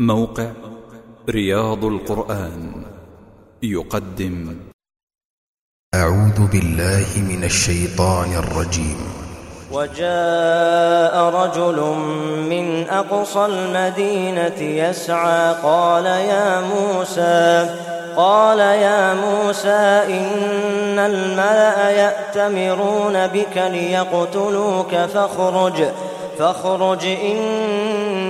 موقع رياض القرآن يقدم. أعوذ بالله من الشيطان الرجيم. وجاء رجل من أقصى المدينة يسعى قال يا موسى قال يا موسى إن الملأ يأتمرون بك ليقتلوك فاخرج فاخرج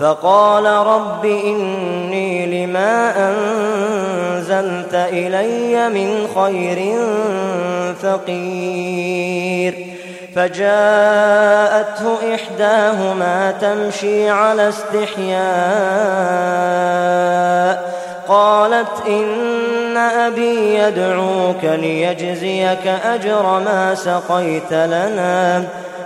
فقال رب إني لما أنزلت إلي من خير فقير. فجاءته إحداهما تمشي على استحياء قالت إن أبي يدعوك ليجزيك أجر ما سقيت لنا.